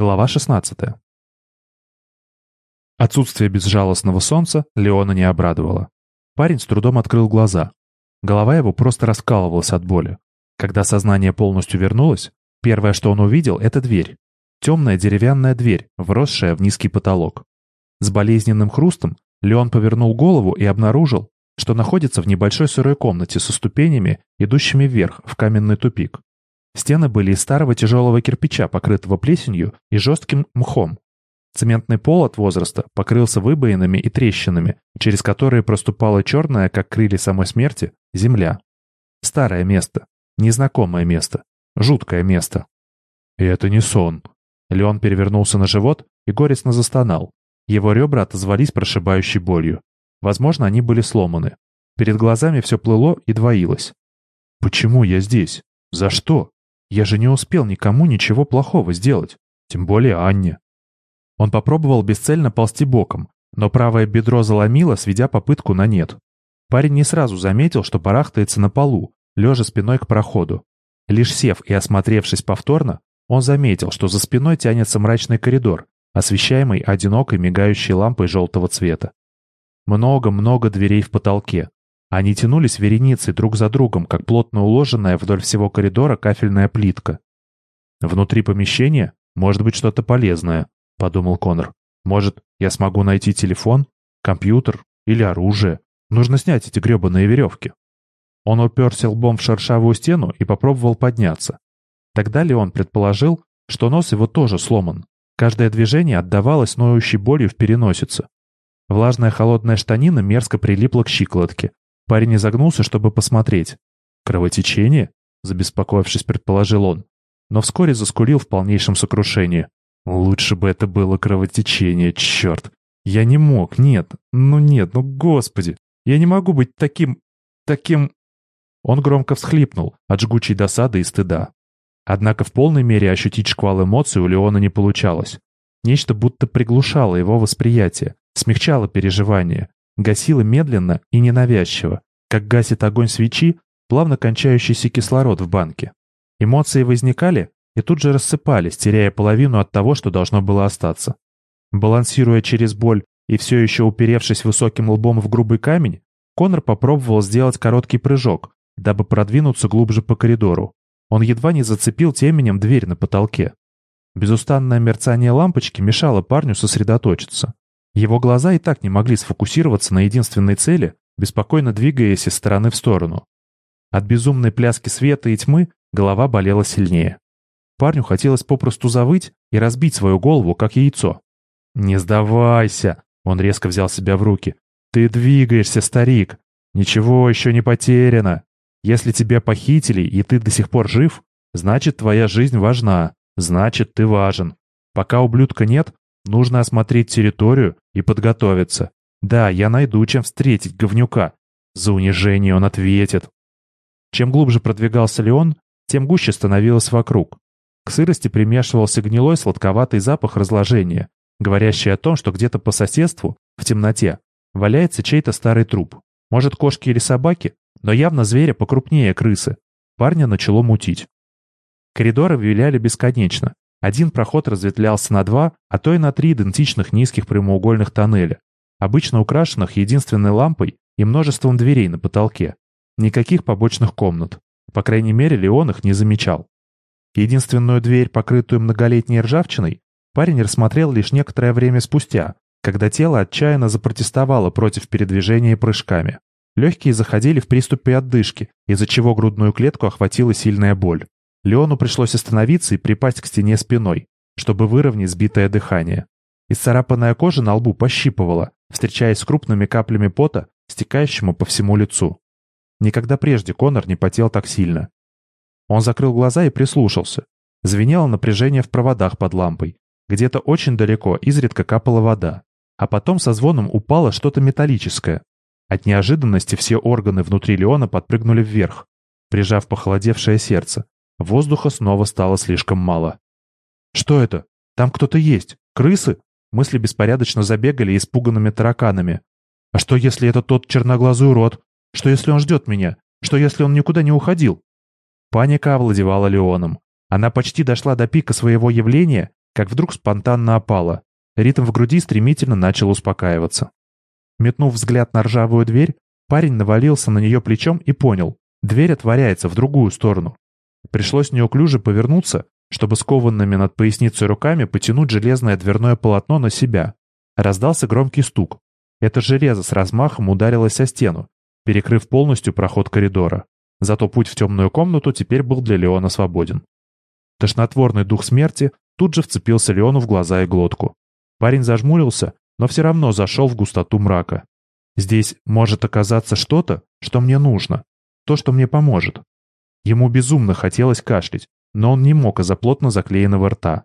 Глава 16. Отсутствие безжалостного солнца Леона не обрадовало. Парень с трудом открыл глаза. Голова его просто раскалывалась от боли. Когда сознание полностью вернулось, первое, что он увидел, это дверь. Темная деревянная дверь, вросшая в низкий потолок. С болезненным хрустом Леон повернул голову и обнаружил, что находится в небольшой сырой комнате со ступенями, идущими вверх, в каменный тупик. Стены были из старого тяжелого кирпича, покрытого плесенью и жестким мхом. Цементный пол от возраста покрылся выбоинами и трещинами, через которые проступала черная, как крылья самой смерти, земля. Старое место, незнакомое место, жуткое место. И это не сон. Леон перевернулся на живот и горестно застонал. Его ребра отозвались прошибающей болью. Возможно, они были сломаны. Перед глазами все плыло и двоилось. «Почему я здесь? За что?» Я же не успел никому ничего плохого сделать, тем более Анне. Он попробовал бесцельно ползти боком, но правое бедро заломило, сведя попытку на нет. Парень не сразу заметил, что барахтается на полу, лежа спиной к проходу. Лишь сев и осмотревшись повторно, он заметил, что за спиной тянется мрачный коридор, освещаемый одинокой мигающей лампой желтого цвета. Много-много дверей в потолке, они тянулись вереницей друг за другом, как плотно уложенная вдоль всего коридора кафельная плитка. «Внутри помещения может быть что-то полезное», — подумал Конор. «Может, я смогу найти телефон, компьютер или оружие? Нужно снять эти гребаные веревки». Он уперся лбом в шершавую стену и попробовал подняться. Тогда Леон предположил, что нос его тоже сломан. Каждое движение отдавалось ноющей болью в переносице. Влажная холодная штанина мерзко прилипла к щиколотке, Парень изогнулся, чтобы посмотреть. «Кровотечение?» — забеспокоившись, предположил он. Но вскоре заскулил в полнейшем сокрушении. «Лучше бы это было кровотечение, черт! Я не мог, нет, ну нет, ну господи! Я не могу быть таким... таким...» Он громко всхлипнул от жгучей досады и стыда. Однако в полной мере ощутить шквал эмоций у Леона не получалось. Нечто будто приглушало его восприятие, смягчало переживания, гасило медленно и ненавязчиво, как гасит огонь свечи, плавно кончающийся кислород в банке. Эмоции возникали и тут же рассыпались, теряя половину от того, что должно было остаться. Балансируя через боль и все еще уперевшись высоким лбом в грубый камень, Конор попробовал сделать короткий прыжок, дабы продвинуться глубже по коридору. Он едва не зацепил теменем дверь на потолке. Безустанное мерцание лампочки мешало парню сосредоточиться. Его глаза и так не могли сфокусироваться на единственной цели, беспокойно двигаясь из стороны в сторону. От безумной пляски света и тьмы голова болела сильнее. Парню хотелось попросту завыть и разбить свою голову, как яйцо. «Не сдавайся!» — он резко взял себя в руки. «Ты двигаешься, старик! Ничего еще не потеряно! Если тебя похитили, и ты до сих пор жив, значит, твоя жизнь важна, значит, ты важен. Пока ублюдка нет, нужно осмотреть территорию и подготовиться. Да, я найду, чем встретить говнюка. За унижение он ответит. Чем глубже продвигался Леон, тем гуще становилось вокруг. К сырости примешивался гнилой сладковатый запах разложения, говорящий о том, что где-то по соседству, в темноте, валяется чей-то старый труп. Может, кошки или собаки, но явно зверя покрупнее крысы. Парня начало мутить. Коридоры виляли бесконечно. Один проход разветвлялся на два, а то и на три идентичных низких прямоугольных тоннеля, обычно украшенных единственной лампой и множеством дверей на потолке. Никаких побочных комнат. По крайней мере, Леон их не замечал. Единственную дверь, покрытую многолетней ржавчиной, парень рассмотрел лишь некоторое время спустя, когда тело отчаянно запротестовало против передвижения прыжками. Легкие заходили в приступе отдышки, из-за чего грудную клетку охватила сильная боль. Леону пришлось остановиться и припасть к стене спиной, чтобы выровнять сбитое дыхание. Исцарапанная кожа на лбу пощипывала, встречаясь с крупными каплями пота, стекающему по всему лицу. Никогда прежде Конор не потел так сильно. Он закрыл глаза и прислушался. Звенело напряжение в проводах под лампой. Где-то очень далеко изредка капала вода. А потом со звоном упало что-то металлическое. От неожиданности все органы внутри Леона подпрыгнули вверх, прижав похолодевшее сердце. Воздуха снова стало слишком мало. «Что это? Там кто-то есть? Крысы?» Мысли беспорядочно забегали испуганными тараканами. «А что, если это тот черноглазый урод? Что, если он ждет меня? Что, если он никуда не уходил?» Паника овладевала Леоном. Она почти дошла до пика своего явления, как вдруг спонтанно опала. Ритм в груди стремительно начал успокаиваться. Метнув взгляд на ржавую дверь, парень навалился на нее плечом и понял, дверь отворяется в другую сторону. Пришлось неуклюже повернуться, чтобы скованными над поясницей руками потянуть железное дверное полотно на себя. Раздался громкий стук. Это железо с размахом ударилось о стену, перекрыв полностью проход коридора. Зато путь в темную комнату теперь был для Леона свободен. Тошнотворный дух смерти тут же вцепился Леону в глаза и глотку. Парень зажмурился, но все равно зашел в густоту мрака. Здесь может оказаться что-то, что мне нужно, то, что мне поможет. Ему безумно хотелось кашлять, но он не мог из-за плотно заклеенного рта.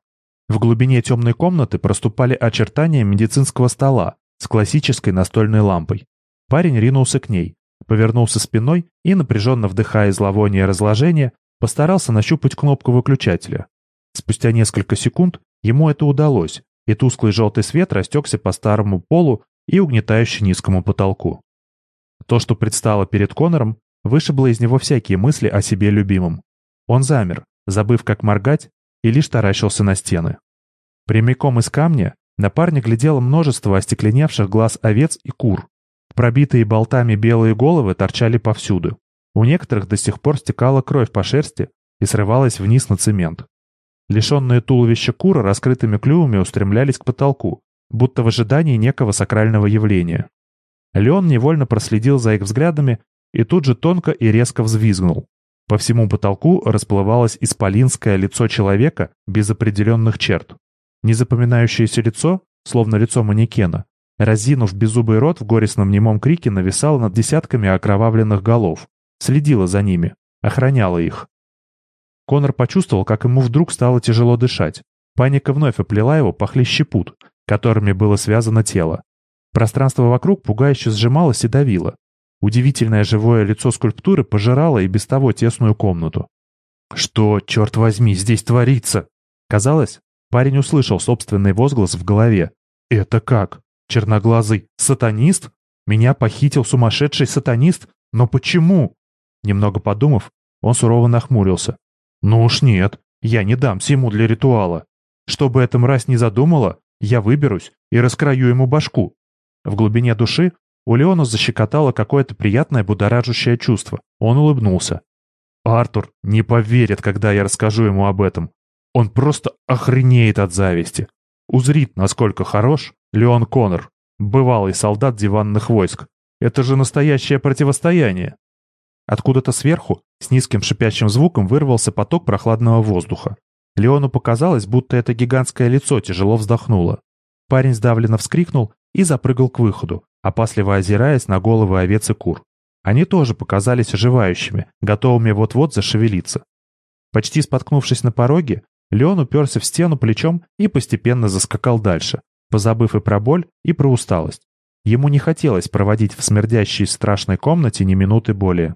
В глубине темной комнаты проступали очертания медицинского стола с классической настольной лампой. Парень ринулся к ней, повернулся спиной и, напряженно вдыхая зловоние разложения, постарался нащупать кнопку выключателя. Спустя несколько секунд ему это удалось, и тусклый желтый свет растекся по старому полу и угнетающе низкому потолку. То, что предстало перед Конором, вышибло из него всякие мысли о себе любимом. Он замер, забыв, как моргать, и лишь таращился на стены. Прямиком из камня на парня глядело множество остекленевших глаз овец и кур. Пробитые болтами белые головы торчали повсюду. У некоторых до сих пор стекала кровь по шерсти и срывалась вниз на цемент. Лишенные туловища куры раскрытыми клювами устремлялись к потолку, будто в ожидании некого сакрального явления. Леон невольно проследил за их взглядами и тут же тонко и резко взвизгнул. По всему потолку расплывалось исполинское лицо человека без определенных черт. Незапоминающееся лицо, словно лицо манекена, разинув беззубый рот в горестном немом крике, нависало над десятками окровавленных голов, следила за ними, охраняла их. Конор почувствовал, как ему вдруг стало тяжело дышать. Паника вновь оплела его похлеще пут, которыми было связано тело. Пространство вокруг пугающе сжималось и давило. Удивительное живое лицо скульптуры пожирало и без того тесную комнату. «Что, черт возьми, здесь творится?» Казалось, парень услышал собственный возглас в голове. «Это как? Черноглазый сатанист? Меня похитил сумасшедший сатанист? Но почему?» Немного подумав, он сурово нахмурился. «Ну уж нет, я не дам ему для ритуала. Чтобы эта мразь не задумала, я выберусь и раскрою ему башку». В глубине души у Леона защекотало какое-то приятное будоражащее чувство. Он улыбнулся. «Артур не поверит, когда я расскажу ему об этом. Он просто охренеет от зависти. Узрит, насколько хорош Леон Коннор, бывалый солдат диванных войск. Это же настоящее противостояние. Откуда-то сверху, с низким шипящим звуком, вырвался поток прохладного воздуха. Леону показалось, будто это гигантское лицо тяжело вздохнуло. Парень сдавленно вскрикнул и запрыгал к выходу, опасливо озираясь на головы овец и кур. Они тоже показались оживающими, готовыми вот-вот зашевелиться. Почти споткнувшись на пороге, Леон уперся в стену плечом и постепенно заскакал дальше, позабыв и про боль, и про усталость. Ему не хотелось проводить в смердящей страшной комнате ни минуты более.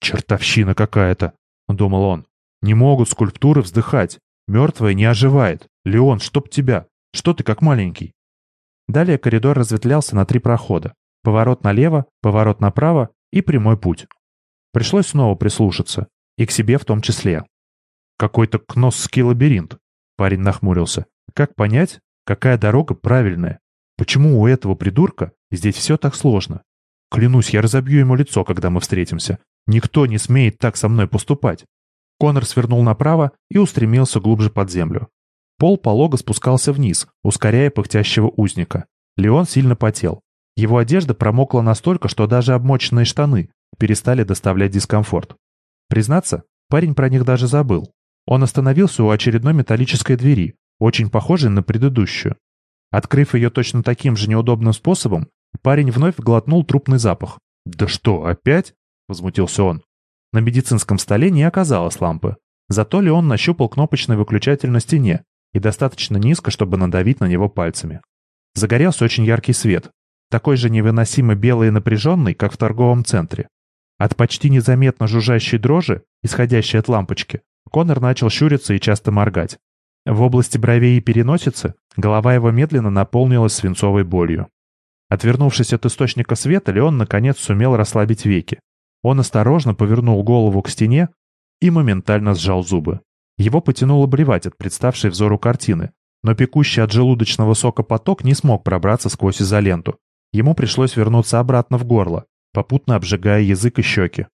«Чертовщина какая-то!» — думал он. «Не могут скульптуры вздыхать. Мертвая не оживает. Леон, чтоб тебя! Что ты как маленький?» Далее коридор разветвлялся на три прохода. Поворот налево, поворот направо и прямой путь. Пришлось снова прислушаться. И к себе в том числе. Какой-то кносский лабиринт. Парень нахмурился. Как понять, какая дорога правильная? Почему у этого придурка здесь все так сложно? Клянусь, я разобью ему лицо, когда мы встретимся. Никто не смеет так со мной поступать. Конор свернул направо и устремился глубже под землю. Пол полого спускался вниз, ускоряя пыхтящего узника. Леон сильно потел. Его одежда промокла настолько, что даже обмоченные штаны перестали доставлять дискомфорт. Признаться, парень про них даже забыл. Он остановился у очередной металлической двери, очень похожей на предыдущую. Открыв ее точно таким же неудобным способом, парень вновь глотнул трупный запах. «Да что, опять?» — возмутился он. На медицинском столе не оказалось лампы. Зато Леон нащупал кнопочный выключатель на стене и достаточно низко, чтобы надавить на него пальцами. Загорелся очень яркий свет, такой же невыносимо белый и напряженный, как в торговом центре. От почти незаметно жужжащей дрожи, исходящей от лампочки, Конор начал щуриться и часто моргать. В области бровей и переносицы голова его медленно наполнилась свинцовой болью. Отвернувшись от источника света, Леон наконец сумел расслабить веки. Он осторожно повернул голову к стене и моментально сжал зубы. Его потянуло блевать от представшей взору картины, но пекущий от желудочного сока поток не смог пробраться сквозь изоленту. Ему пришлось вернуться обратно в горло, попутно обжигая язык и щеки.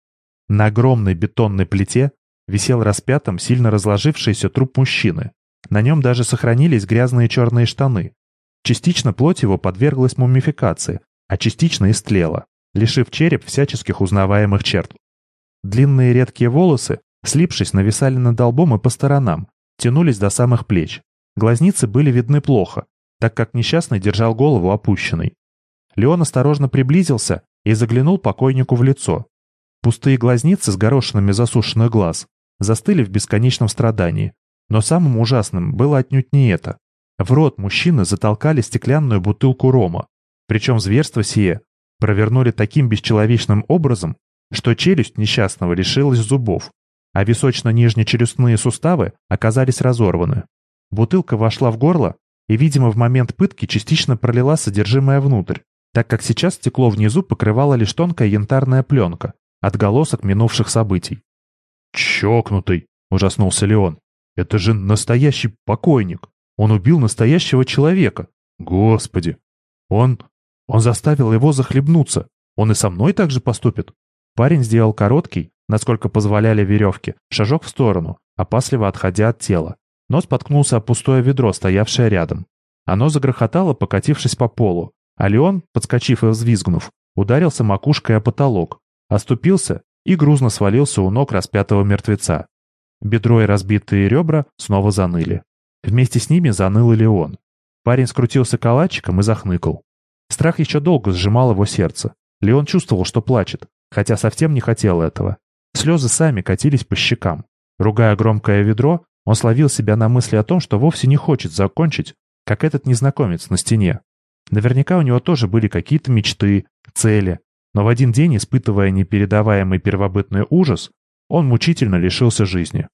На огромной бетонной плите висел распятым сильно разложившийся труп мужчины. На нем даже сохранились грязные черные штаны. Частично плоть его подверглась мумификации, а частично истлела, лишив череп всяческих узнаваемых черт. Длинные редкие волосы, слипшись, нависали над долбом и по сторонам, тянулись до самых плеч. Глазницы были видны плохо, так как несчастный держал голову опущенной. Леон осторожно приблизился и заглянул покойнику в лицо. Пустые глазницы с горошинами засушенных глаз застыли в бесконечном страдании. Но самым ужасным было отнюдь не это. В рот мужчины затолкали стеклянную бутылку рома. Причем зверство сие провернули таким бесчеловечным образом, что челюсть несчастного лишилась зубов, а височно-нижнечелюстные суставы оказались разорваны. Бутылка вошла в горло и, видимо, в момент пытки частично пролила содержимое внутрь, так как сейчас стекло внизу покрывала лишь тонкая янтарная пленка, отголосок минувших событий. «Чокнутый!» — ужаснулся Леон. «Это же настоящий покойник! Он убил настоящего человека! Господи! Он... он заставил его захлебнуться! Он и со мной так же поступит?» Парень сделал короткий, насколько позволяли веревки, шажок в сторону, опасливо отходя от тела, но споткнулся о пустое ведро, стоявшее рядом. Оно загрохотало, покатившись по полу, а Леон, подскочив и взвизгнув, ударился макушкой о потолок, оступился и грузно свалился у ног распятого мертвеца. Бедро и разбитые ребра снова заныли. Вместе с ними заныл и Леон. Парень скрутился калачиком и захныкал. Страх еще долго сжимал его сердце. Леон чувствовал, что плачет, хотя совсем не хотел этого. Слезы сами катились по щекам. Ругая громкое ведро, он словил себя на мысли о том, что вовсе не хочет закончить, как этот незнакомец на стене. Наверняка у него тоже были какие-то мечты, цели, но в один день, испытывая непередаваемый первобытный ужас, он мучительно лишился жизни.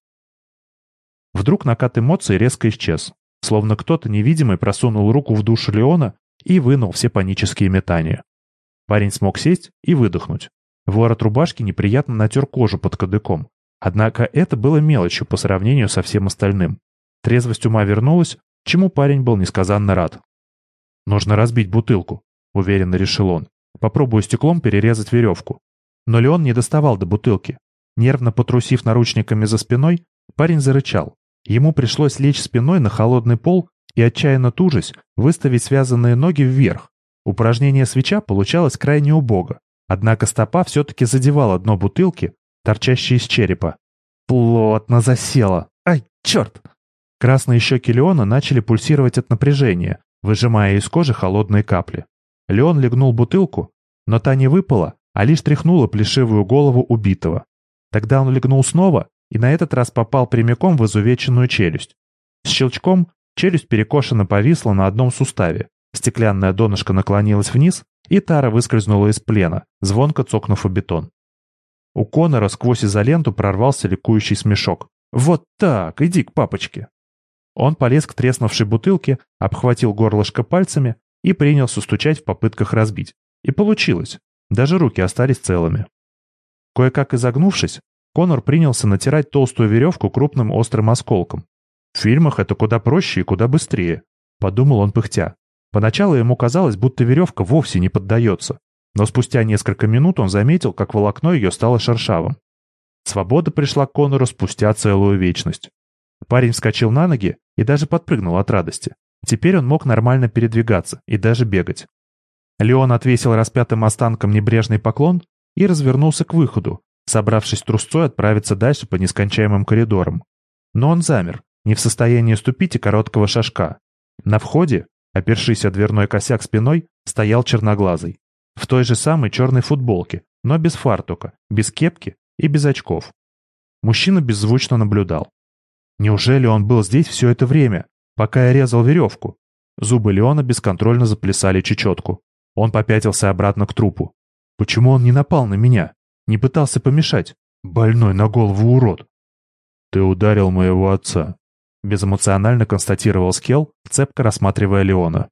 Вдруг накат эмоций резко исчез, словно кто-то невидимый просунул руку в душу Леона и вынул все панические метания. Парень смог сесть и выдохнуть. Ворот рубашки неприятно натер кожу под кадыком. Однако это было мелочью по сравнению со всем остальным. Трезвость ума вернулась, чему парень был несказанно рад. «Нужно разбить бутылку», — уверенно решил он. Попробую стеклом перерезать веревку. Но Леон не доставал до бутылки. Нервно потрусив наручниками за спиной, парень зарычал. Ему пришлось лечь спиной на холодный пол и, отчаянно тужась, выставить связанные ноги вверх. Упражнение свеча получалось крайне убого, однако стопа все-таки задевала дно бутылки, торчащей из черепа. Плотно засела. Ай, черт! Красные щеки Леона начали пульсировать от напряжения, выжимая из кожи холодные капли. Леон легнул бутылку, но та не выпала, а лишь тряхнула плешивую голову убитого. Тогда он легнул снова и на этот раз попал прямиком в изувеченную челюсть. С щелчком челюсть перекошенно повисла на одном суставе, стеклянная донышко наклонилась вниз, и тара выскользнула из плена, звонко цокнув о бетон. У Конора сквозь изоленту прорвался ликующий смешок. «Вот так, иди к папочке!» Он полез к треснувшей бутылке, обхватил горлышко пальцами и принялся стучать в попытках разбить. И получилось. Даже руки остались целыми. Кое-как изогнувшись, Конор принялся натирать толстую веревку крупным острым осколком. В фильмах это куда проще и куда быстрее, подумал он пыхтя. Поначалу ему казалось, будто веревка вовсе не поддается, но спустя несколько минут он заметил, как волокно ее стало шершавым. Свобода пришла к Конору спустя целую вечность. Парень вскочил на ноги и даже подпрыгнул от радости. Теперь он мог нормально передвигаться и даже бегать. Леон отвесил распятым останкам небрежный поклон и развернулся к выходу, собравшись трусцой отправиться дальше по нескончаемым коридорам. Но он замер, не в состоянии ступить и короткого шажка. На входе, опершись о дверной косяк спиной, стоял черноглазый. В той же самой черной футболке, но без фартука, без кепки и без очков. Мужчина беззвучно наблюдал. Неужели он был здесь все это время? пока я резал веревку. Зубы Леона бесконтрольно заплясали чечетку. Он попятился обратно к трупу. Почему он не напал на меня? Не пытался помешать? Больной на голову урод. Ты ударил моего отца. Безэмоционально констатировал Скел, цепко рассматривая Леона.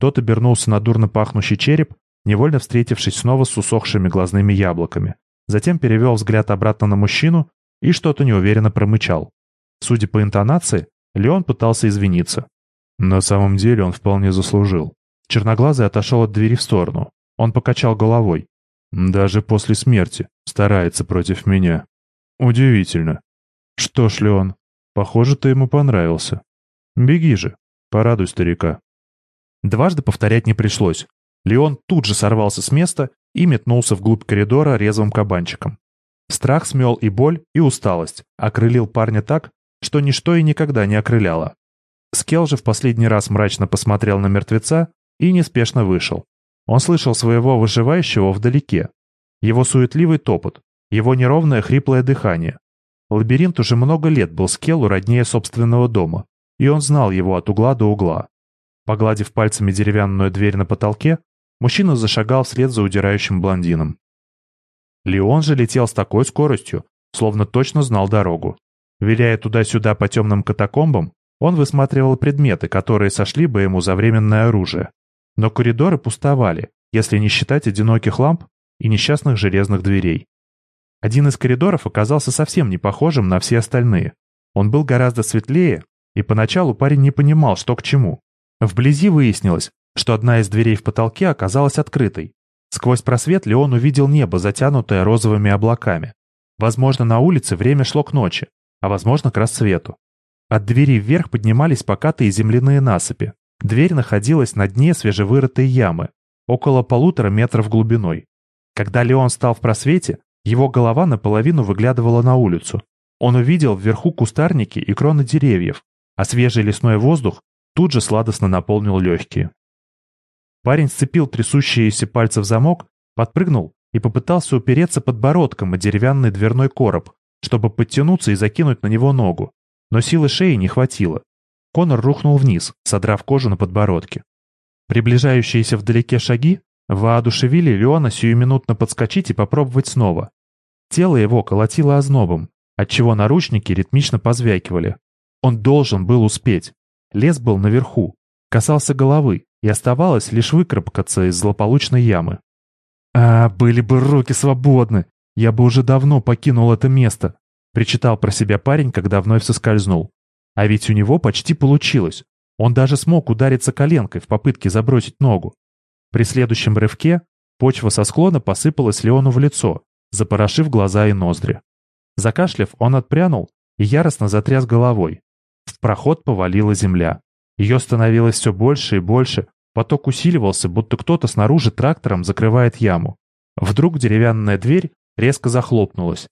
Тот обернулся на дурно пахнущий череп, невольно встретившись снова с усохшими глазными яблоками. Затем перевел взгляд обратно на мужчину и что-то неуверенно промычал. Судя по интонации, Леон пытался извиниться. На самом деле он вполне заслужил. Черноглазый отошел от двери в сторону. Он покачал головой. Даже после смерти старается против меня. Удивительно. Что ж, Леон, похоже, ты ему понравился. Беги же, порадуй старика. Дважды повторять не пришлось. Леон тут же сорвался с места и метнулся вглубь коридора резвым кабанчиком. Страх смел и боль, и усталость, окрылил парня так, что ничто и никогда не окрыляло. Скел же в последний раз мрачно посмотрел на мертвеца и неспешно вышел. Он слышал своего выживающего вдалеке. Его суетливый топот, его неровное хриплое дыхание. Лабиринт уже много лет был Скеллу роднее собственного дома, и он знал его от угла до угла. Погладив пальцами деревянную дверь на потолке, мужчина зашагал вслед за удирающим блондином. Леон же летел с такой скоростью, словно точно знал дорогу. Виляя туда-сюда по темным катакомбам, он высматривал предметы, которые сошли бы ему за временное оружие. Но коридоры пустовали, если не считать одиноких ламп и несчастных железных дверей. Один из коридоров оказался совсем не похожим на все остальные. Он был гораздо светлее, и поначалу парень не понимал, что к чему. Вблизи выяснилось, что одна из дверей в потолке оказалась открытой. Сквозь просвет Леон увидел небо, затянутое розовыми облаками. Возможно, на улице время шло к ночи, а возможно, к рассвету. От двери вверх поднимались покатые земляные насыпи. Дверь находилась на дне свежевырытой ямы, около полутора метров глубиной. Когда Леон стал в просвете, его голова наполовину выглядывала на улицу. Он увидел вверху кустарники и кроны деревьев, а свежий лесной воздух тут же сладостно наполнил легкие. Парень сцепил трясущиеся пальцы в замок, подпрыгнул и попытался упереться подбородком о деревянный дверной короб, чтобы подтянуться и закинуть на него ногу. Но силы шеи не хватило. Конор рухнул вниз, содрав кожу на подбородке. Приближающиеся вдалеке шаги воодушевили Леона сиюминутно подскочить и попробовать снова. Тело его колотило ознобом, отчего наручники ритмично позвякивали. Он должен был успеть. Лес был наверху, касался головы, и оставалось лишь выкарабкаться из злополучной ямы. «А, были бы руки свободны! Я бы уже давно покинул это место!» Причитал про себя парень, когда вновь соскользнул. А ведь у него почти получилось. Он даже смог удариться коленкой в попытке забросить ногу. При следующем рывке почва со склона посыпалась Леону в лицо, запорошив глаза и ноздри. Закашляв, он отпрянул и яростно затряс головой. В проход повалила земля. Ее становилось все больше и больше, поток усиливался, будто кто-то снаружи трактором закрывает яму. Вдруг деревянная дверь резко захлопнулась,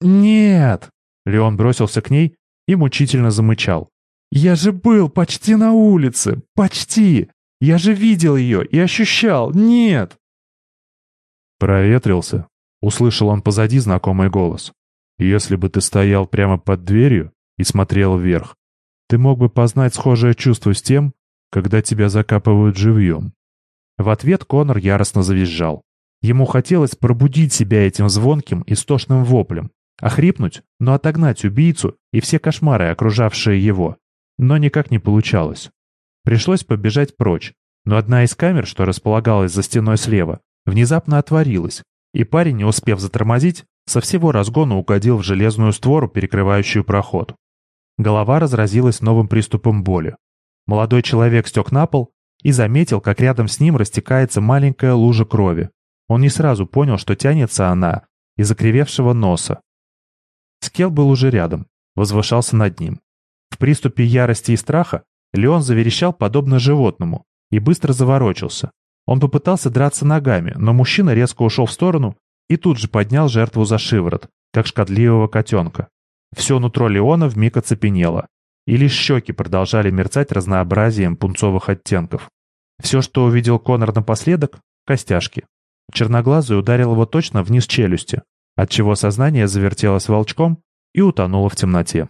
«Нет!» Леон бросился к ней и мучительно замычал. «Я же был почти на улице! Почти! Я же видел ее и ощущал! Нет!» «Проветрился», — услышал он позади знакомый голос. «Если бы ты стоял прямо под дверью и смотрел вверх, ты мог бы познать схожее чувство с тем, когда тебя закапывают живьем». В ответ Конор яростно завизжал. Ему хотелось пробудить себя этим звонким, истошным воплем, Охрипнуть, но отогнать убийцу и все кошмары, окружавшие его. Но никак не получалось. Пришлось побежать прочь, но одна из камер, что располагалась за стеной слева, внезапно отворилась, и парень, не успев затормозить, со всего разгона угодил в железную створу, перекрывающую проход. Голова разразилась новым приступом боли. Молодой человек стек на пол и заметил, как рядом с ним растекается маленькая лужа крови. Он не сразу понял, что тянется она из окривевшего носа. Скел был уже рядом, возвышался над ним. В приступе ярости и страха Леон заверещал подобно животному и быстро заворочился. Он попытался драться ногами, но мужчина резко ушел в сторону и тут же поднял жертву за шиворот, как шкодливого котенка. Все нутро Леона вмиг оцепенело, и лишь щеки продолжали мерцать разнообразием пунцовых оттенков. Все, что увидел Конор напоследок — костяшки. Черноглазый ударил его точно вниз челюсти, отчего сознание завертелось волчком и утонуло в темноте.